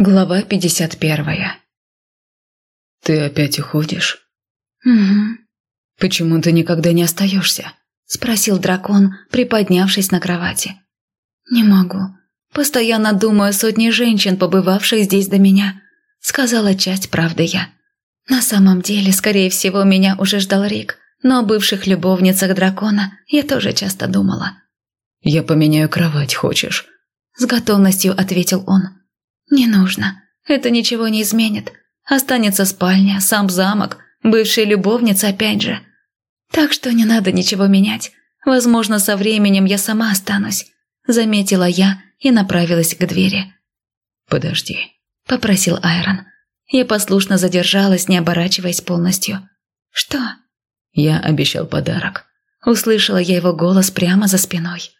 Глава 51 «Ты опять уходишь?» «Угу». «Почему ты никогда не остаешься?» – спросил дракон, приподнявшись на кровати. «Не могу. Постоянно думаю о сотне женщин, побывавших здесь до меня», – сказала часть правды я. На самом деле, скорее всего, меня уже ждал Рик, но о бывших любовницах дракона я тоже часто думала. «Я поменяю кровать, хочешь?» – с готовностью ответил он. «Не нужно. Это ничего не изменит. Останется спальня, сам замок, бывшая любовница опять же. Так что не надо ничего менять. Возможно, со временем я сама останусь», – заметила я и направилась к двери. «Подожди», – попросил Айрон. Я послушно задержалась, не оборачиваясь полностью. «Что?» «Я обещал подарок». Услышала я его голос прямо за спиной.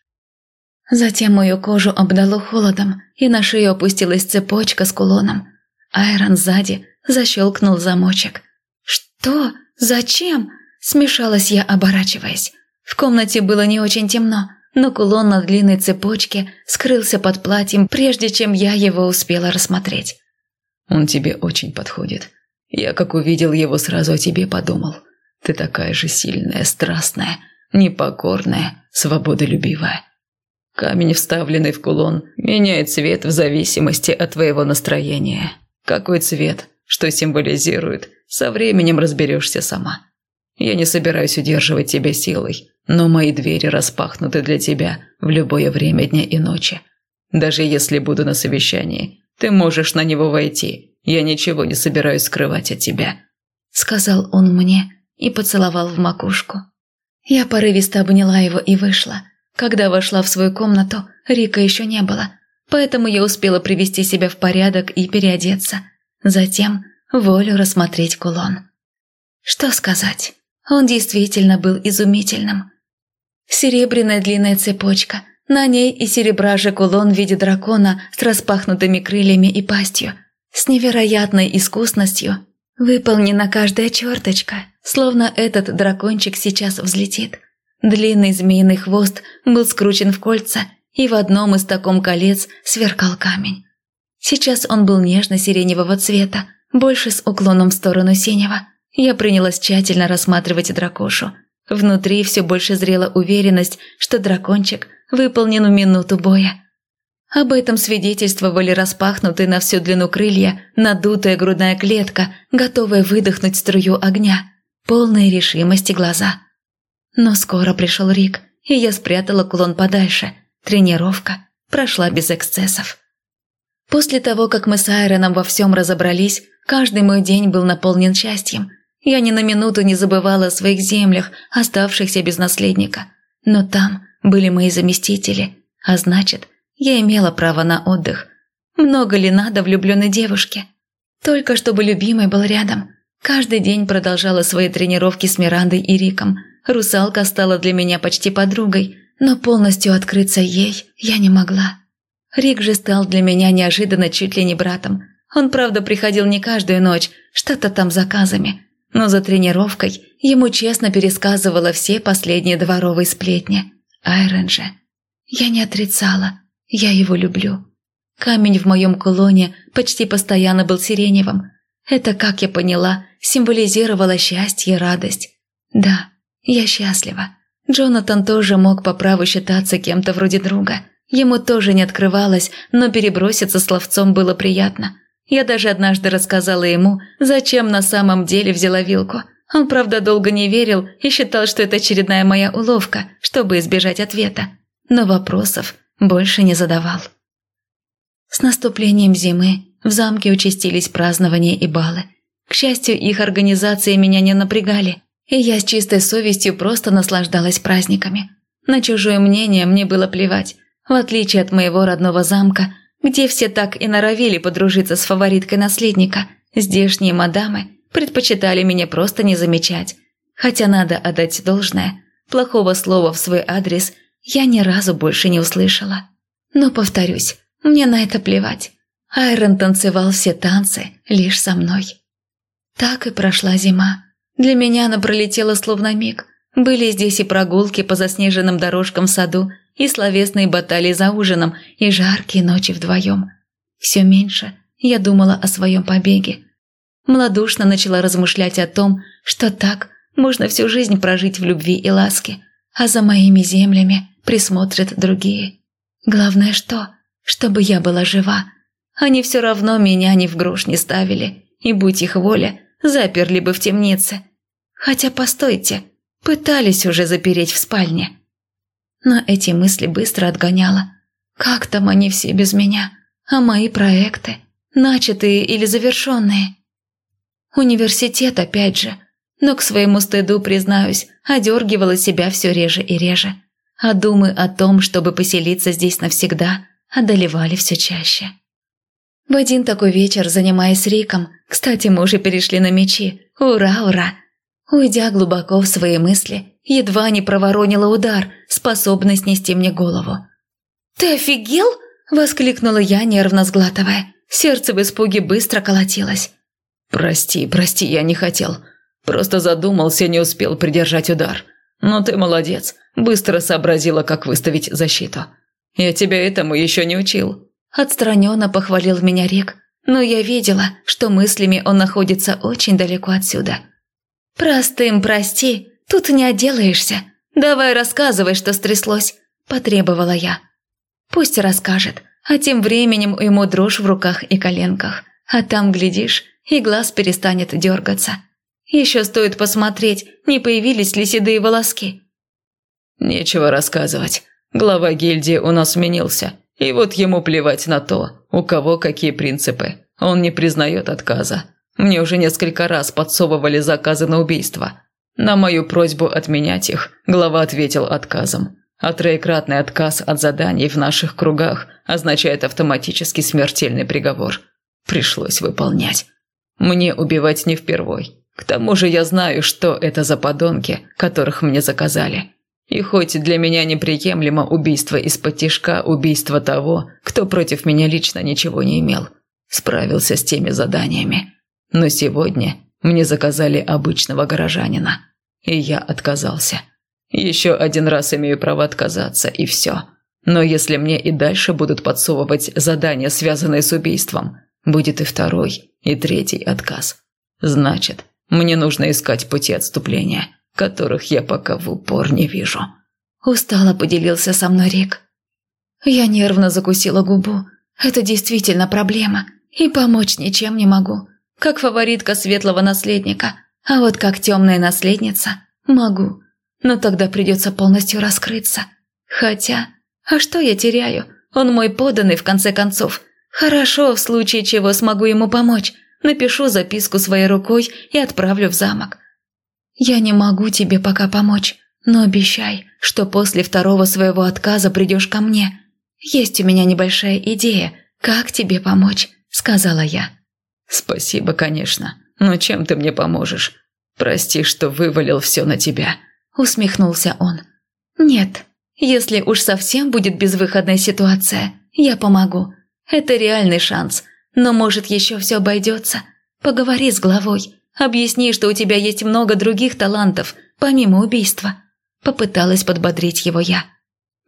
Затем мою кожу обдало холодом, и на шею опустилась цепочка с кулоном. Айрон сзади защелкнул замочек. «Что? Зачем?» – смешалась я, оборачиваясь. В комнате было не очень темно, но кулон на длинной цепочке скрылся под платьем, прежде чем я его успела рассмотреть. «Он тебе очень подходит. Я, как увидел его, сразу о тебе подумал. Ты такая же сильная, страстная, непокорная, свободолюбивая. Камень, вставленный в кулон, меняет цвет в зависимости от твоего настроения. Какой цвет, что символизирует, со временем разберешься сама. Я не собираюсь удерживать тебя силой, но мои двери распахнуты для тебя в любое время дня и ночи. Даже если буду на совещании, ты можешь на него войти. Я ничего не собираюсь скрывать от тебя», – сказал он мне и поцеловал в макушку. Я порывисто обняла его и вышла – когда вошла в свою комнату, Рика еще не было, поэтому я успела привести себя в порядок и переодеться. Затем волю рассмотреть кулон. Что сказать? Он действительно был изумительным. Серебряная длинная цепочка, на ней и серебра же кулон в виде дракона с распахнутыми крыльями и пастью. С невероятной искусностью выполнена каждая черточка, словно этот дракончик сейчас взлетит. Длинный змеиный хвост был скручен в кольца, и в одном из таком колец сверкал камень. Сейчас он был нежно-сиреневого цвета, больше с уклоном в сторону синего. Я принялась тщательно рассматривать дракошу. Внутри все больше зрела уверенность, что дракончик выполнен в минуту боя. Об этом свидетельствовали распахнутые на всю длину крылья, надутая грудная клетка, готовая выдохнуть струю огня, полные решимости глаза – но скоро пришел Рик, и я спрятала кулон подальше. Тренировка прошла без эксцессов. После того, как мы с Айроном во всем разобрались, каждый мой день был наполнен счастьем. Я ни на минуту не забывала о своих землях, оставшихся без наследника. Но там были мои заместители, а значит, я имела право на отдых. Много ли надо влюбленной девушке? Только чтобы любимый был рядом. Каждый день продолжала свои тренировки с Мирандой и Риком – Русалка стала для меня почти подругой, но полностью открыться ей я не могла. Рик же стал для меня неожиданно чуть ли не братом. Он, правда, приходил не каждую ночь, что-то там заказами, но за тренировкой ему честно пересказывала все последние дворовые сплетни. Айрон же. Я не отрицала, я его люблю. Камень в моем кулоне почти постоянно был сиреневым. Это, как я поняла, символизировало счастье и радость. Да, я счастлива. Джонатан тоже мог по праву считаться кем-то вроде друга. Ему тоже не открывалось, но переброситься словцом было приятно. Я даже однажды рассказала ему, зачем на самом деле взяла вилку. Он, правда, долго не верил и считал, что это очередная моя уловка, чтобы избежать ответа. Но вопросов больше не задавал. С наступлением зимы в замке участились празднования и балы. К счастью, их организации меня не напрягали – и я с чистой совестью просто наслаждалась праздниками. На чужое мнение мне было плевать, в отличие от моего родного замка, где все так и норовили подружиться с фавориткой наследника, здешние мадамы предпочитали меня просто не замечать. Хотя надо отдать должное, плохого слова в свой адрес я ни разу больше не услышала. Но, повторюсь, мне на это плевать. Айрон танцевал все танцы лишь со мной. Так и прошла зима. Для меня она пролетела словно миг. Были здесь и прогулки по заснеженным дорожкам в саду, и словесные баталии за ужином, и жаркие ночи вдвоем. Все меньше я думала о своем побеге. Младушно начала размышлять о том, что так можно всю жизнь прожить в любви и ласке, а за моими землями присмотрят другие. Главное что? Чтобы я была жива. Они все равно меня ни в грош не ставили, и, будь их воля, заперли бы в темнице. Хотя, постойте, пытались уже запереть в спальне. Но эти мысли быстро отгоняла. Как там они все без меня? А мои проекты? Начатые или завершенные? Университет опять же. Но к своему стыду, признаюсь, одергивала себя все реже и реже. А думы о том, чтобы поселиться здесь навсегда, одолевали все чаще. В один такой вечер, занимаясь Риком, кстати, мы уже перешли на мечи. Ура, ура! Уйдя глубоко в свои мысли, едва не проворонила удар, способный снести мне голову. «Ты офигел?» – воскликнула я, нервно сглатывая. Сердце в испуге быстро колотилось. «Прости, прости, я не хотел. Просто задумался, не успел придержать удар. Но ты молодец, быстро сообразила, как выставить защиту. Я тебя этому еще не учил». Отстраненно похвалил меня Рик, но я видела, что мыслями он находится очень далеко отсюда. «Простым прости, тут не отделаешься. Давай рассказывай, что стряслось», – потребовала я. Пусть расскажет, а тем временем ему дрожь в руках и коленках. А там, глядишь, и глаз перестанет дергаться. Еще стоит посмотреть, не появились ли седые волоски. «Нечего рассказывать. Глава гильдии у нас сменился, и вот ему плевать на то, у кого какие принципы. Он не признает отказа. Мне уже несколько раз подсовывали заказы на убийство. На мою просьбу отменять их глава ответил отказом. А троекратный отказ от заданий в наших кругах означает автоматически смертельный приговор. Пришлось выполнять. Мне убивать не впервой. К тому же я знаю, что это за подонки, которых мне заказали. И хоть для меня неприемлемо убийство из-под тишка, убийство того, кто против меня лично ничего не имел, справился с теми заданиями. Но сегодня мне заказали обычного горожанина, и я отказался. Еще один раз имею право отказаться, и все. Но если мне и дальше будут подсовывать задания, связанные с убийством, будет и второй, и третий отказ. Значит, мне нужно искать пути отступления, которых я пока в упор не вижу. Устало поделился со мной Рик. Я нервно закусила губу. Это действительно проблема, и помочь ничем не могу. Как фаворитка светлого наследника, а вот как темная наследница могу но тогда придется полностью раскрыться. Хотя, а что я теряю? Он мой поданный, в конце концов. Хорошо, в случае чего смогу ему помочь. Напишу записку своей рукой и отправлю в замок. Я не могу тебе пока помочь, но обещай, что после второго своего отказа придешь ко мне. Есть у меня небольшая идея, как тебе помочь, сказала я. Спасибо, конечно, но чем ты мне поможешь? Прости, что вывалил все на тебя усмехнулся он. «Нет, если уж совсем будет безвыходная ситуация, я помогу. Это реальный шанс, но может еще все обойдется. Поговори с главой, объясни, что у тебя есть много других талантов, помимо убийства». Попыталась подбодрить его я.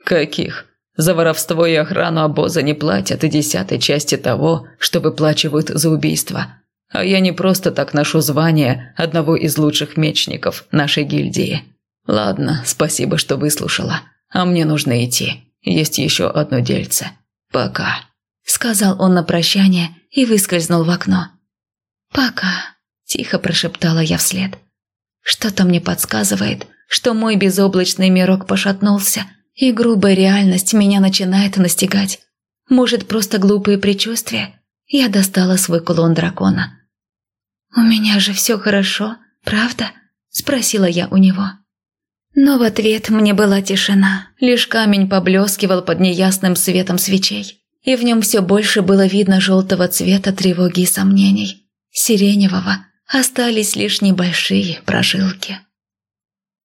«Каких? За воровство и охрану обоза не платят и десятой части того, что выплачивают за убийство. А я не просто так ношу звание одного из лучших мечников нашей гильдии». «Ладно, спасибо, что выслушала. А мне нужно идти. Есть еще одно дельце. Пока», – сказал он на прощание и выскользнул в окно. «Пока», – тихо прошептала я вслед. «Что-то мне подсказывает, что мой безоблачный мирок пошатнулся, и грубая реальность меня начинает настигать. Может, просто глупые предчувствия?» Я достала свой кулон дракона. «У меня же все хорошо, правда?» – спросила я у него. Но в ответ мне была тишина. Лишь камень поблескивал под неясным светом свечей. И в нем все больше было видно желтого цвета тревоги и сомнений. Сиреневого остались лишь небольшие прожилки.